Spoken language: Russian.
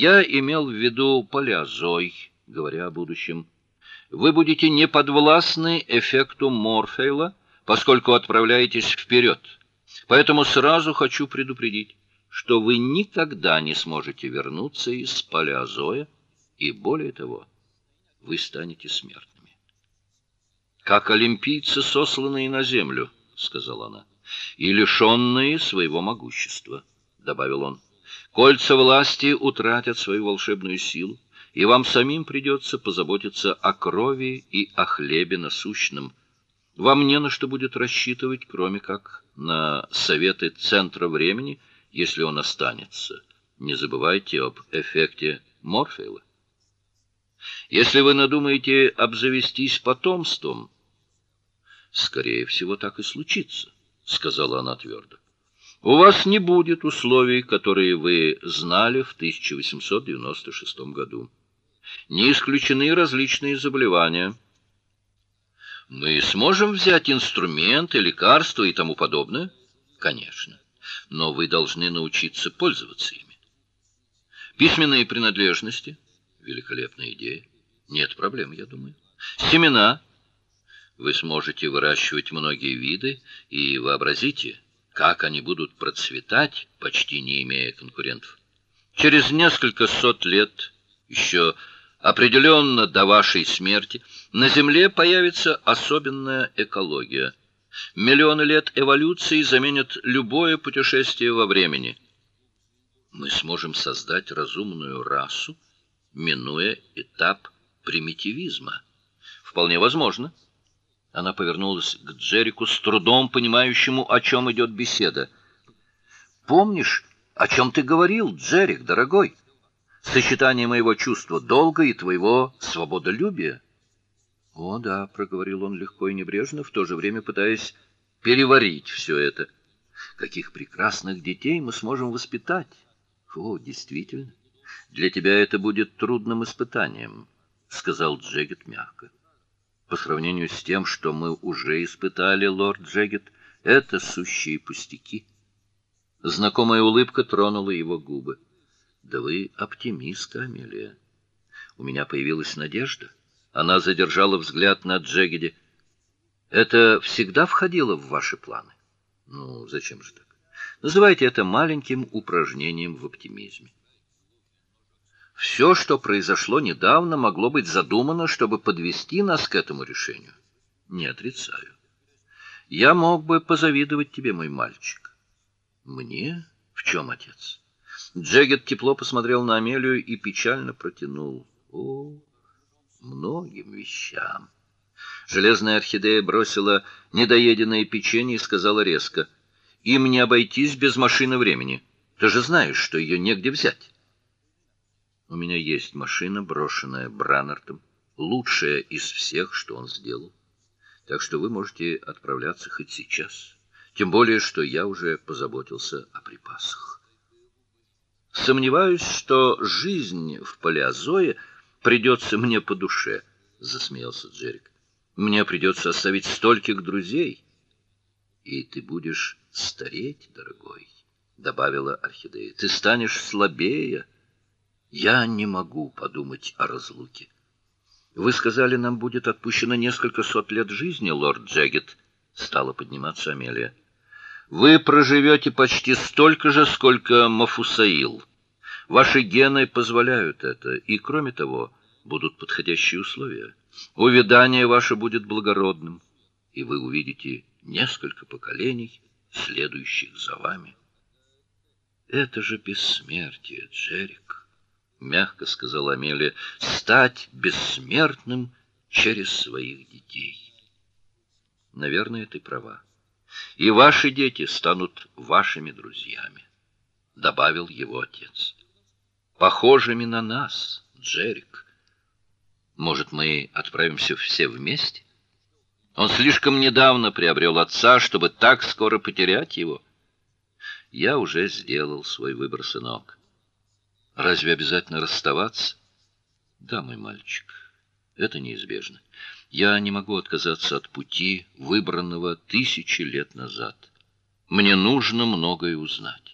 Я имел в виду палеозой, говоря о будущем. Вы будете не подвластны эффекту Морфея, поскольку отправляетесь вперед. Поэтому сразу хочу предупредить, что вы никогда не сможете вернуться из палеозоя, и более того, вы станете смертными. Как олимпийцы, сосланные на землю, сказала она, и лишенные своего могущества, добавил он. Кольца власти утратят свою волшебную силу, и вам самим придется позаботиться о крови и о хлебе насущном. Вам не на что будет рассчитывать, кроме как на советы центра времени, если он останется. Не забывайте об эффекте Морфея. Если вы надумаете обзавестись потомством, скорее всего, так и случится, сказала она твердо. У вас не будет условий, которые вы знали в 1896 году. Не исключены различные заболевания. Мы сможем взять инструменты, лекарства и тому подобное? Конечно. Но вы должны научиться пользоваться ими. Письменные принадлежности великолепная идея. Нет проблем, я думаю. Семена вы сможете выращивать многие виды и вообразите, как они будут процветать, почти не имея конкурентов. Через несколько сот лет, еще определенно до вашей смерти, на Земле появится особенная экология. Миллионы лет эволюции заменят любое путешествие во времени. Мы сможем создать разумную расу, минуя этап примитивизма. Вполне возможно. Она повернулась к Джеррику с трудом понимающему, о чем идет беседа. Помнишь, о чем ты говорил, Джеррик, дорогой? Сочетание моего чувства долга и твоего свободолюбия. О, да, проговорил он легко и небрежно, в то же время пытаясь переварить все это. Каких прекрасных детей мы сможем воспитать. О, действительно. Для тебя это будет трудным испытанием, сказал Джегет мягко. По сравнению с тем, что мы уже испытали, лорд Джегет, это сущие пустяки. Знакомая улыбка тронула его губы. Да вы оптимистка, Амелия. У меня появилась надежда. Она задержала взгляд на Джегеде. Это всегда входило в ваши планы. Ну, зачем же так? Называйте это маленьким упражнением в оптимизме. Все, что произошло недавно, могло быть задумано, чтобы подвести нас к этому решению. Не отрицаю. Я мог бы позавидовать тебе, мой мальчик. Мне? В чем, отец? Джегет тепло посмотрел на Амелию и печально протянул: "О, многим вещам". Железная орхидея бросила недоеденное печенье и сказала резко: "Им не обойтись без машины времени. Ты же знаешь, что ее негде взять". У меня есть машина, брошенная Браннартом, лучшая из всех, что он сделал. Так что вы можете отправляться хоть сейчас. Тем более, что я уже позаботился о припасах. Сомневаюсь, что жизнь в палеозое придется мне по душе, засмеялся Джерик. Мне придется оставить стольких друзей. И ты будешь стареть, дорогой, добавила орхидея. Ты станешь слабее. Я не могу подумать о разлуке. Вы сказали, нам будет отпущено несколько сот лет жизни, лорд Джегет, стала подниматься Амелия. Вы проживете почти столько же, сколько Мафусаил. Ваши гены позволяют это, и кроме того, будут подходящие условия. Увядание ваше будет благородным, и вы увидите несколько поколений, следующих за вами. Это же бессмертие, Джерик мягко сказала Амелия, стать бессмертным через своих детей. Наверное, ты права. И ваши дети станут вашими друзьями, добавил его отец. Похожими на нас, Джерик. Может, мы отправимся все вместе? Он слишком недавно приобрел отца, чтобы так скоро потерять его. Я уже сделал свой выбор, сынок. Разве обязательно расставаться? Да, мой мальчик, это неизбежно. Я не могу отказаться от пути, выбранного тысячи лет назад. Мне нужно многое узнать.